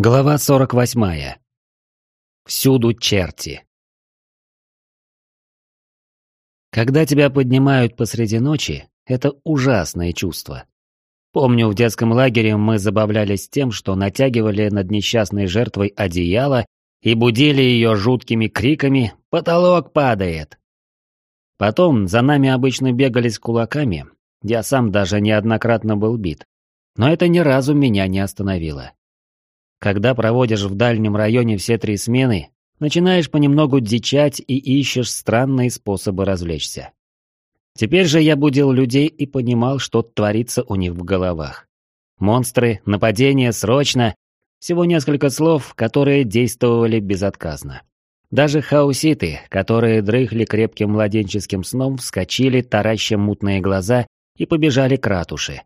Глава 48. Всюду черти. Когда тебя поднимают посреди ночи, это ужасное чувство. Помню, в детском лагере мы забавлялись тем, что натягивали над несчастной жертвой одеяло и будили ее жуткими криками «Потолок падает!». Потом за нами обычно бегали с кулаками, я сам даже неоднократно был бит. Но это ни разу меня не остановило. Когда проводишь в дальнем районе все три смены, начинаешь понемногу дичать и ищешь странные способы развлечься. Теперь же я будил людей и понимал, что творится у них в головах. Монстры, нападения, срочно. Всего несколько слов, которые действовали безотказно. Даже хауситы, которые дрыхли крепким младенческим сном, вскочили, тараща мутные глаза, и побежали к ратуше.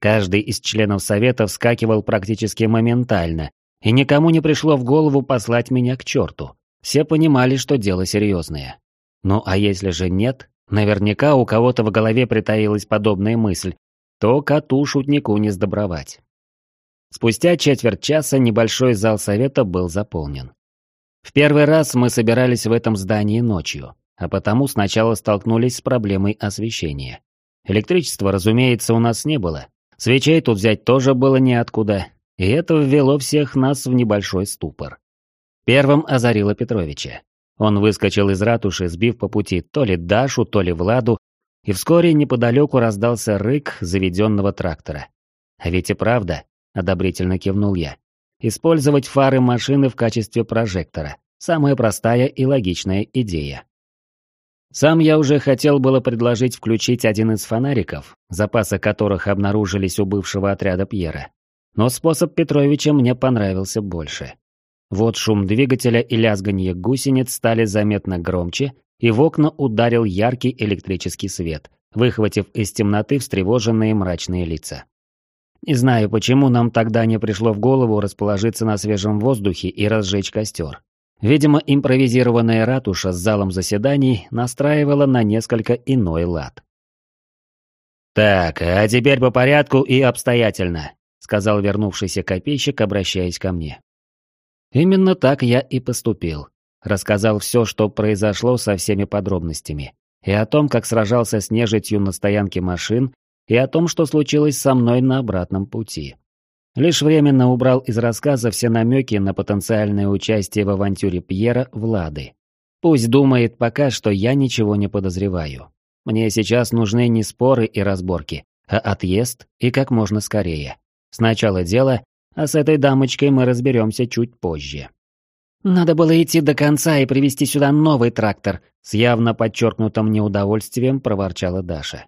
Каждый из членов совета вскакивал практически моментально, и никому не пришло в голову послать меня к черту. Все понимали, что дело серьезное. Ну а если же нет, наверняка у кого-то в голове притаилась подобная мысль, то коту-шутнику не сдобровать. Спустя четверть часа небольшой зал совета был заполнен. В первый раз мы собирались в этом здании ночью, а потому сначала столкнулись с проблемой освещения. Электричества, разумеется, у нас не было, Свечей тут взять тоже было неоткуда, и это ввело всех нас в небольшой ступор. Первым озарило Петровича. Он выскочил из ратуши, сбив по пути то ли Дашу, то ли Владу, и вскоре неподалеку раздался рык заведенного трактора. «А ведь и правда», — одобрительно кивнул я, — «использовать фары машины в качестве прожектора — самая простая и логичная идея». Сам я уже хотел было предложить включить один из фонариков, запасы которых обнаружились у бывшего отряда Пьера. Но способ Петровича мне понравился больше. Вот шум двигателя и лязганье гусениц стали заметно громче, и в окна ударил яркий электрический свет, выхватив из темноты встревоженные мрачные лица. Не знаю, почему нам тогда не пришло в голову расположиться на свежем воздухе и разжечь костер. Видимо, импровизированная ратуша с залом заседаний настраивала на несколько иной лад. «Так, а теперь по порядку и обстоятельно», — сказал вернувшийся копейщик, обращаясь ко мне. Именно так я и поступил. Рассказал все, что произошло со всеми подробностями. И о том, как сражался с нежитью на стоянке машин, и о том, что случилось со мной на обратном пути. Лишь временно убрал из рассказа все намеки на потенциальное участие в авантюре Пьера Влады. Пусть думает пока, что я ничего не подозреваю. Мне сейчас нужны не споры и разборки, а отъезд и как можно скорее. Сначала дело, а с этой дамочкой мы разберемся чуть позже. «Надо было идти до конца и привезти сюда новый трактор», с явно подчеркнутым неудовольствием проворчала Даша.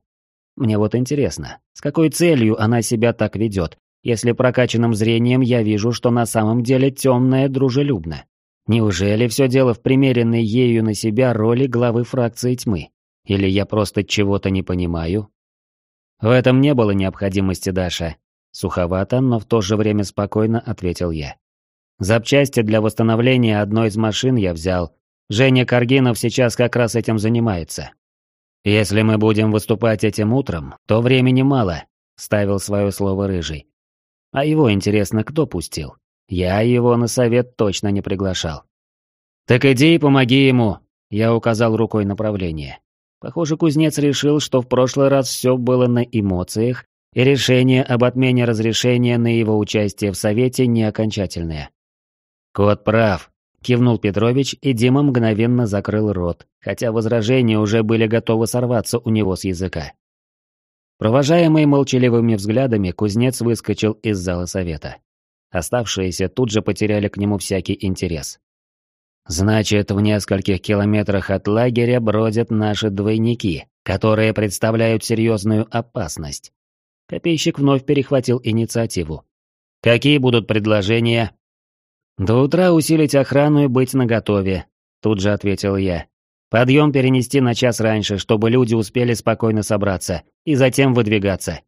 Мне вот интересно, с какой целью она себя так ведет, если прокачанным зрением я вижу, что на самом деле темная дружелюбна. Неужели все дело в примеренной ею на себя роли главы фракции тьмы? Или я просто чего-то не понимаю? В этом не было необходимости, Даша. Суховато, но в то же время спокойно ответил я. Запчасти для восстановления одной из машин я взял. Женя Каргинов сейчас как раз этим занимается. Если мы будем выступать этим утром, то времени мало, ставил свое слово Рыжий. А его, интересно, кто пустил? Я его на совет точно не приглашал. «Так иди и помоги ему», — я указал рукой направление. Похоже, кузнец решил, что в прошлый раз все было на эмоциях, и решение об отмене разрешения на его участие в совете не окончательное. «Кот прав», — кивнул Петрович, и Дима мгновенно закрыл рот, хотя возражения уже были готовы сорваться у него с языка. Провожаемый молчаливыми взглядами, кузнец выскочил из зала совета. Оставшиеся тут же потеряли к нему всякий интерес. «Значит, в нескольких километрах от лагеря бродят наши двойники, которые представляют серьезную опасность». Копейщик вновь перехватил инициативу. «Какие будут предложения?» «До утра усилить охрану и быть наготове», — тут же ответил я. Подъем перенести на час раньше, чтобы люди успели спокойно собраться, и затем выдвигаться.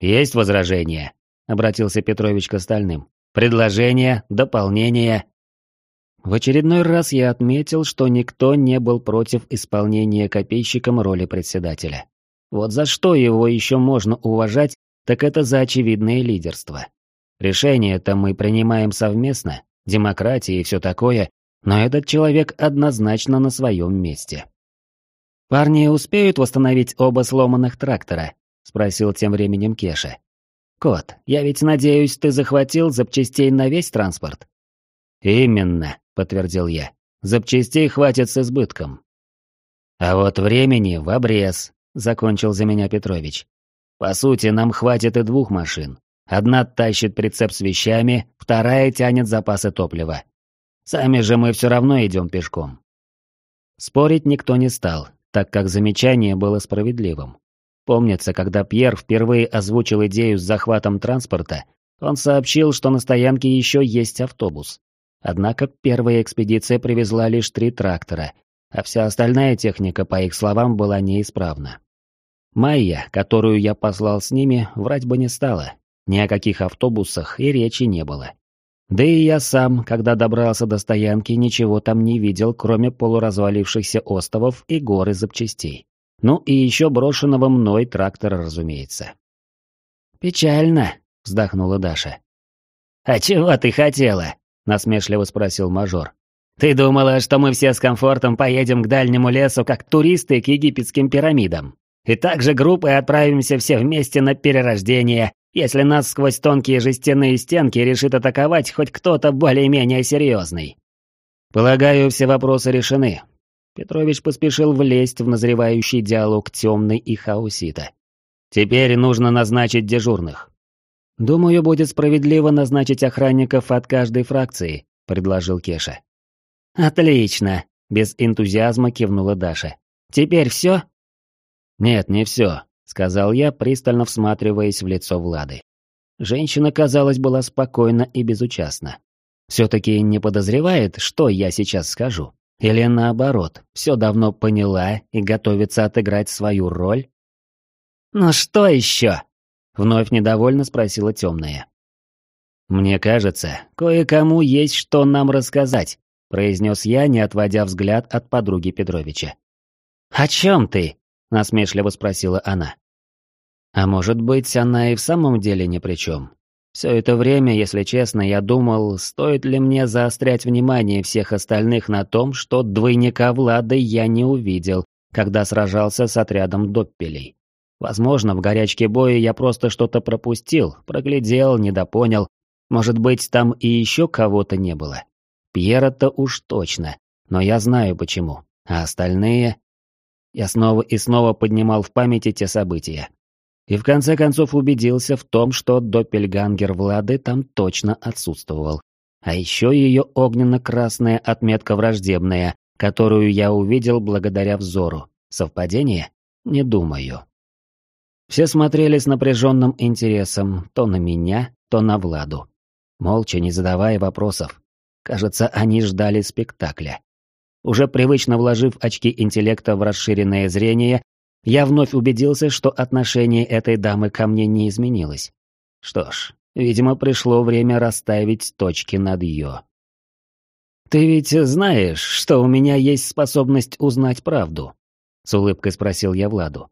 «Есть возражения?» — обратился Петрович к остальным. «Предложения? Дополнения?» В очередной раз я отметил, что никто не был против исполнения копейщиком роли председателя. Вот за что его еще можно уважать, так это за очевидное лидерство. Решение-то мы принимаем совместно, демократия и все такое, но этот человек однозначно на своем месте. «Парни успеют восстановить оба сломанных трактора?» — спросил тем временем Кеша. «Кот, я ведь надеюсь, ты захватил запчастей на весь транспорт?» «Именно», — подтвердил я. «Запчастей хватит с избытком». «А вот времени в обрез», — закончил за меня Петрович. «По сути, нам хватит и двух машин. Одна тащит прицеп с вещами, вторая тянет запасы топлива. Сами же мы все равно идем пешком». Спорить никто не стал, так как замечание было справедливым. Помнится, когда Пьер впервые озвучил идею с захватом транспорта, он сообщил, что на стоянке еще есть автобус. Однако первая экспедиция привезла лишь три трактора, а вся остальная техника, по их словам, была неисправна. Майя, которую я послал с ними, врать бы не стала. Ни о каких автобусах и речи не было. Да и я сам, когда добрался до стоянки, ничего там не видел, кроме полуразвалившихся остовов и горы запчастей. Ну и еще брошенного мной трактора, разумеется. «Печально», — вздохнула Даша. «А чего ты хотела?» — насмешливо спросил мажор. «Ты думала, что мы все с комфортом поедем к дальнему лесу, как туристы к египетским пирамидам? И также группой отправимся все вместе на перерождение, если нас сквозь тонкие жестяные стенки решит атаковать хоть кто-то более-менее серьезный?» «Полагаю, все вопросы решены». Петрович поспешил влезть в назревающий диалог темный и хаусита. «Теперь нужно назначить дежурных». «Думаю, будет справедливо назначить охранников от каждой фракции», — предложил Кеша. «Отлично!» — без энтузиазма кивнула Даша. «Теперь все?» «Нет, не все», — сказал я, пристально всматриваясь в лицо Влады. Женщина, казалось, была спокойна и безучастна. Все-таки не подозревает, что я сейчас скажу. Или наоборот, все давно поняла и готовится отыграть свою роль? «Ну что еще?» — вновь недовольно спросила темная. «Мне кажется, кое-кому есть что нам рассказать», — произнес я, не отводя взгляд от подруги Петровича. «О чем ты?» — насмешливо спросила она. «А может быть, она и в самом деле ни при чем. Все это время, если честно, я думал, стоит ли мне заострять внимание всех остальных на том, что двойника Влада я не увидел, когда сражался с отрядом доппелей. Возможно, в горячке боя я просто что-то пропустил, проглядел, недопонял. Может быть, там и еще кого-то не было. Пьера-то уж точно, но я знаю почему. А остальные... Я снова и снова поднимал в памяти те события. И в конце концов убедился в том, что доппельгангер Влады там точно отсутствовал. А еще ее огненно-красная отметка враждебная, которую я увидел благодаря взору. Совпадение? Не думаю. Все смотрели с напряженным интересом то на меня, то на Владу. Молча, не задавая вопросов. Кажется, они ждали спектакля. Уже привычно вложив очки интеллекта в расширенное зрение, я вновь убедился, что отношение этой дамы ко мне не изменилось. Что ж, видимо, пришло время расставить точки над «ё». «Ты ведь знаешь, что у меня есть способность узнать правду?» — с улыбкой спросил я Владу.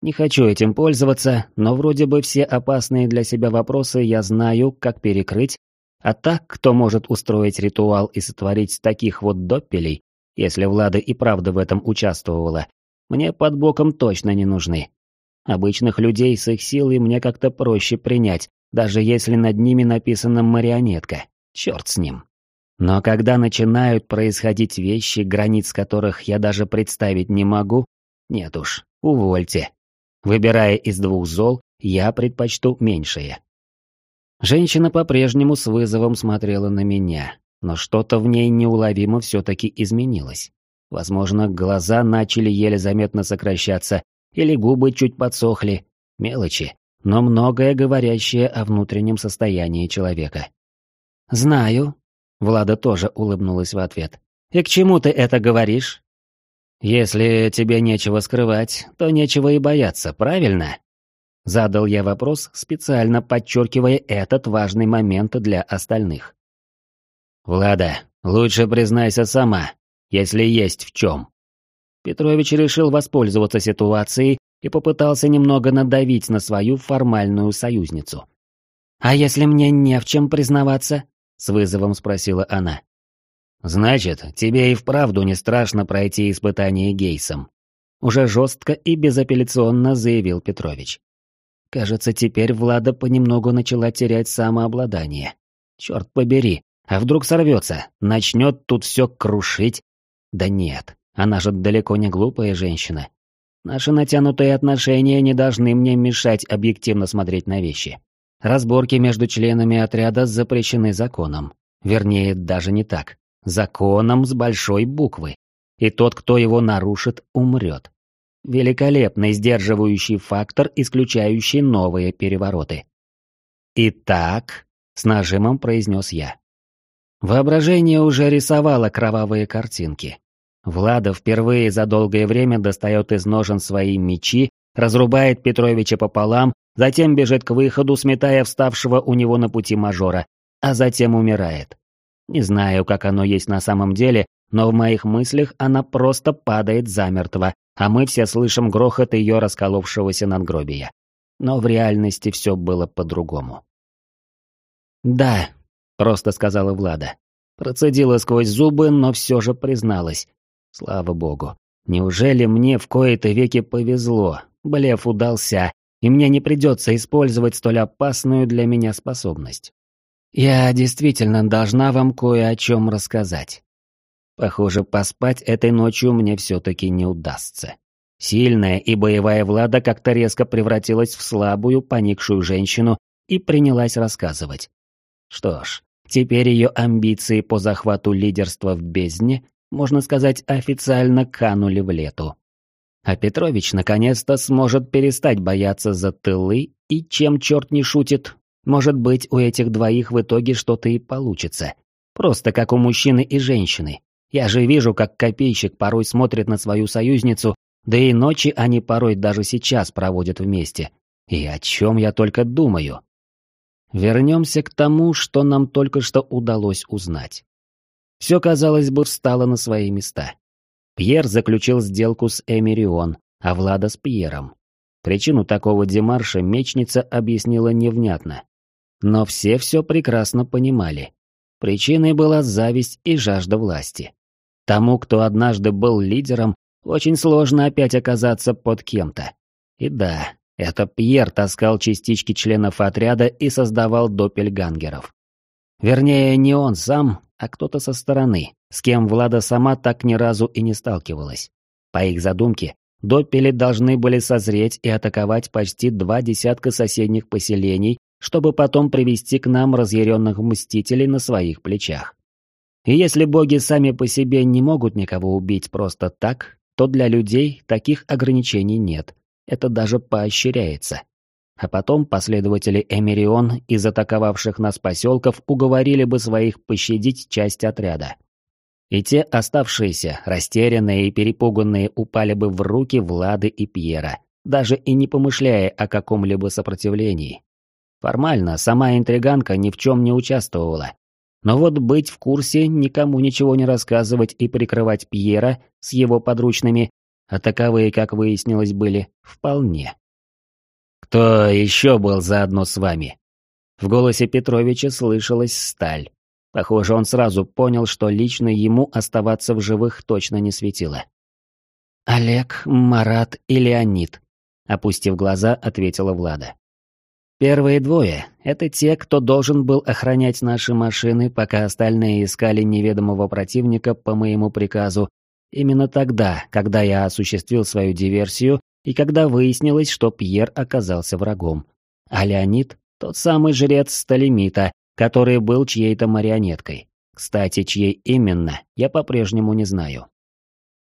«Не хочу этим пользоваться, но вроде бы все опасные для себя вопросы я знаю, как перекрыть а так, кто может устроить ритуал и сотворить таких вот доппелей, если Влада и правда в этом участвовала, мне под боком точно не нужны. Обычных людей с их силой мне как-то проще принять, даже если над ними написана марионетка. Черт с ним. Но когда начинают происходить вещи, границ которых я даже представить не могу, нет уж, увольте. Выбирая из двух зол, я предпочту меньшее. Женщина по-прежнему с вызовом смотрела на меня, но что-то в ней неуловимо все-таки изменилось. Возможно, глаза начали еле заметно сокращаться, или губы чуть подсохли. Мелочи, но многое говорящее о внутреннем состоянии человека. «Знаю», — Влада тоже улыбнулась в ответ. «И к чему ты это говоришь?» «Если тебе нечего скрывать, то нечего и бояться, правильно?» Задал я вопрос, специально подчеркивая этот важный момент для остальных. «Влада, лучше признайся сама, если есть в чем». Петрович решил воспользоваться ситуацией и попытался немного надавить на свою формальную союзницу. «А если мне не в чем признаваться?» — с вызовом спросила она. «Значит, тебе и вправду не страшно пройти испытание Гейсом», — уже жестко и безапелляционно заявил Петрович. Кажется, теперь Влада понемногу начала терять самообладание. Черт побери, а вдруг сорвется, начнет тут все крушить? Да нет, она же далеко не глупая женщина. Наши натянутые отношения не должны мне мешать объективно смотреть на вещи. Разборки между членами отряда запрещены законом. Вернее, даже не так. Законом с большой буквы. И тот, кто его нарушит, умрет. Великолепный сдерживающий фактор, исключающий новые перевороты. «Итак», — с нажимом произнес я. Воображение уже рисовало кровавые картинки. Влада впервые за долгое время достает из ножен свои мечи, разрубает Петровича пополам, затем бежит к выходу, сметая вставшего у него на пути мажора, а затем умирает. Не знаю, как оно есть на самом деле, но в моих мыслях она просто падает замертво, а мы все слышим грохот ее расколовшегося надгробия. Но в реальности все было по-другому. «Да», — просто сказала Влада. Процедила сквозь зубы, но все же призналась. Слава богу. Неужели мне в кои-то веки повезло, блеф удался, и мне не придется использовать столь опасную для меня способность? Я действительно должна вам кое о чем рассказать. Похоже, поспать этой ночью мне все-таки не удастся. Сильная и боевая Влада как-то резко превратилась в слабую, поникшую женщину и принялась рассказывать. Что ж, теперь ее амбиции по захвату лидерства в бездне можно сказать, официально канули в лету. А Петрович наконец-то сможет перестать бояться за тылы, и чем черт не шутит, может быть, у этих двоих в итоге что-то и получится. Просто как у мужчины и женщины. Я же вижу, как копейщик порой смотрит на свою союзницу, да и ночи они порой даже сейчас проводят вместе. И о чем я только думаю. Вернемся к тому, что нам только что удалось узнать. Все, казалось бы, встало на свои места. Пьер заключил сделку с Эмирион, а Влада с Пьером. Причину такого демарша мечница объяснила невнятно. Но все все прекрасно понимали. Причиной была зависть и жажда власти. Тому, кто однажды был лидером, очень сложно опять оказаться под кем-то. И да, это Пьер таскал частички членов отряда и создавал доппельгангеров. Вернее, не он сам, а кто-то со стороны, с кем Влада сама так ни разу и не сталкивалась. По их задумке, доппели должны были созреть и атаковать почти два десятка соседних поселений, чтобы потом привести к нам разъяренных мстителей на своих плечах. И если боги сами по себе не могут никого убить просто так, то для людей таких ограничений нет. Это даже поощряется. А потом последователи Эмирион из атаковавших нас поселков уговорили бы своих пощадить часть отряда. И те оставшиеся, растерянные и перепуганные, упали бы в руки Влады и Пьера, даже и не помышляя о каком-либо сопротивлении. Формально сама интриганка ни в чем не участвовала. Но вот быть в курсе, никому ничего не рассказывать и прикрывать Пьера с его подручными, а таковые, как выяснилось, были, вполне. «Кто еще был заодно с вами?» В голосе Петровича слышалась сталь. Похоже, он сразу понял, что лично ему оставаться в живых точно не светило. «Олег, Марат и Леонид», — опустив глаза, ответила Влада. «Первые двое — это те, кто должен был охранять наши машины, пока остальные искали неведомого противника по моему приказу. Именно тогда, когда я осуществил свою диверсию, и когда выяснилось, что Пьер оказался врагом. А Леонид — тот самый жрец Сталимита, который был чьей-то марионеткой. Кстати, чьей именно, я по-прежнему не знаю.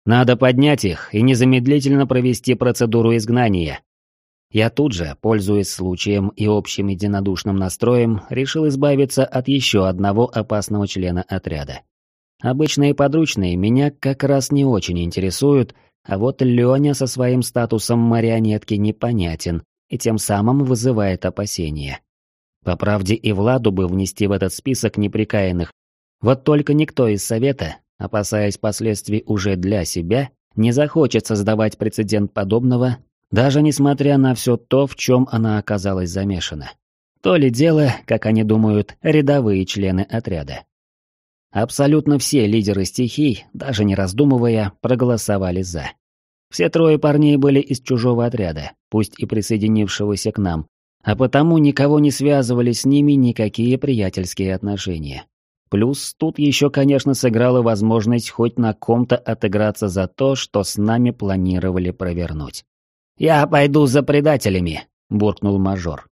Надо поднять их и незамедлительно провести процедуру изгнания. Я тут же, пользуясь случаем и общим единодушным настроем, решил избавиться от еще одного опасного члена отряда. Обычные подручные меня как раз не очень интересуют, а вот Леня со своим статусом марионетки непонятен и тем самым вызывает опасения. По правде и Владу бы внести в этот список неприкаянных. Вот только никто из Совета, опасаясь последствий уже для себя, не захочет создавать прецедент подобного, даже несмотря на все то, в чем она оказалась замешана. То ли дело, как они думают, рядовые члены отряда. Абсолютно все лидеры стихий, даже не раздумывая, проголосовали «за». Все трое парней были из чужого отряда, пусть и присоединившегося к нам, а потому никого не связывали с ними никакие приятельские отношения. Плюс тут еще, конечно, сыграла возможность хоть на ком-то отыграться за то, что с нами планировали провернуть. «Я пойду за предателями», — буркнул мажор.